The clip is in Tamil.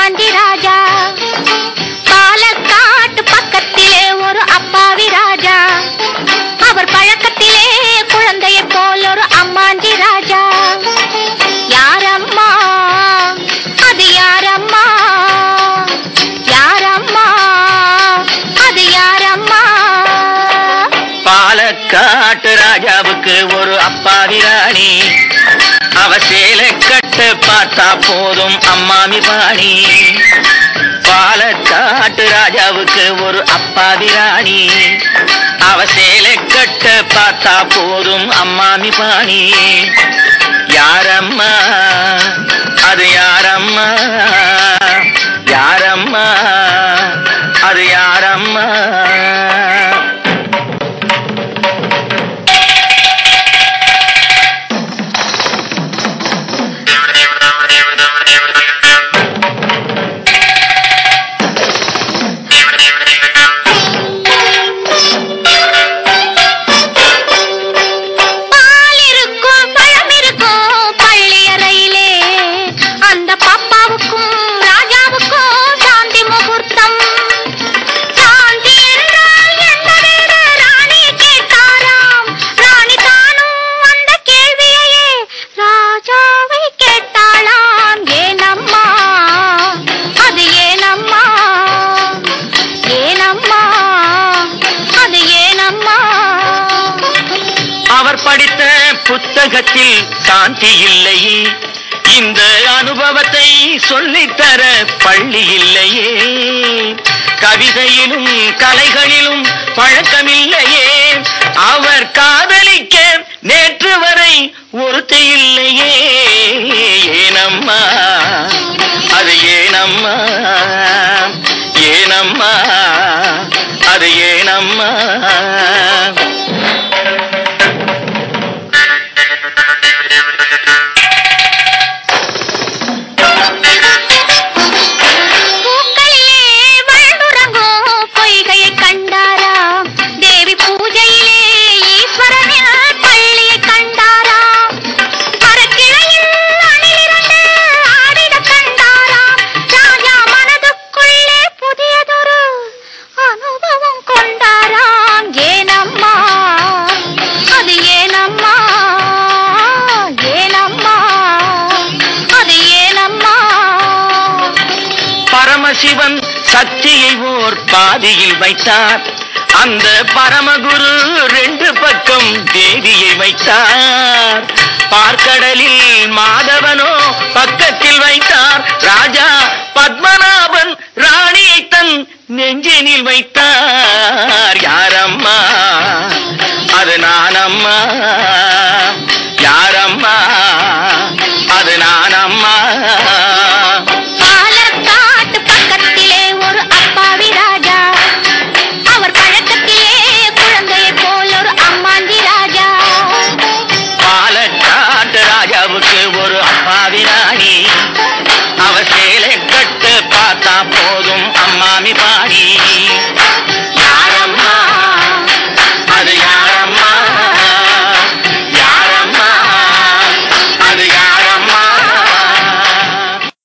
பாண்டி ராஜா. பாலக்காட்டு பக்கத்திலே ஒரு அப்பாவி ராஜா. அவர் பழக்கத்திலே குழந்தையை போல் ஒரு அம்மாண்டி ராஜா. யாரம்மா? அது யாரம்மா? யாரம்மா? அது யாரம்மா? பாலக்காட்டு ராஜாவுக்கு ஒரு அப்பாவி ராணி. அவ சேலை கட்ட பார்த்தா போதும் அம்மாமி பாணி பாலக்காட்டு ராஜாவுக்கு ஒரு அப்பாவி ராணி அவ சேலை கட்ட பார்த்தா போதும் அம்மாமி பாணி யாரம்மா? அது யாரம்மா? யாரம்மா? அவர் படித்த புத்தகத்தில் சாந்தி இல்லையே இந்த அனுபவத்தை சொல்லித்தர பள்ளி இல்லையே. கவிதையிலும் கலைகளிலும் பழக்கமில்லையே. அவர் காதலிக்க நேற்று வரை ஒருத்தி இல்லையே. ஏனம்மா அது ஏனம்மா ஏனம்மா அது ஏனம்மா. பரமசிவன் ஓர் பாதியில் வைத்தார். அந்த பரமகுரு ரெண்டு பக்கம் தேவியை வைத்தார். பார்க்கடலில் மாதவனோ பக்கத்தில் வைத்தார். ராஜா பத்மநாபன் ராணியை தன் நெஞ்சினில் வைத்தார். பார்த்தா போதும் அம்மாமி பா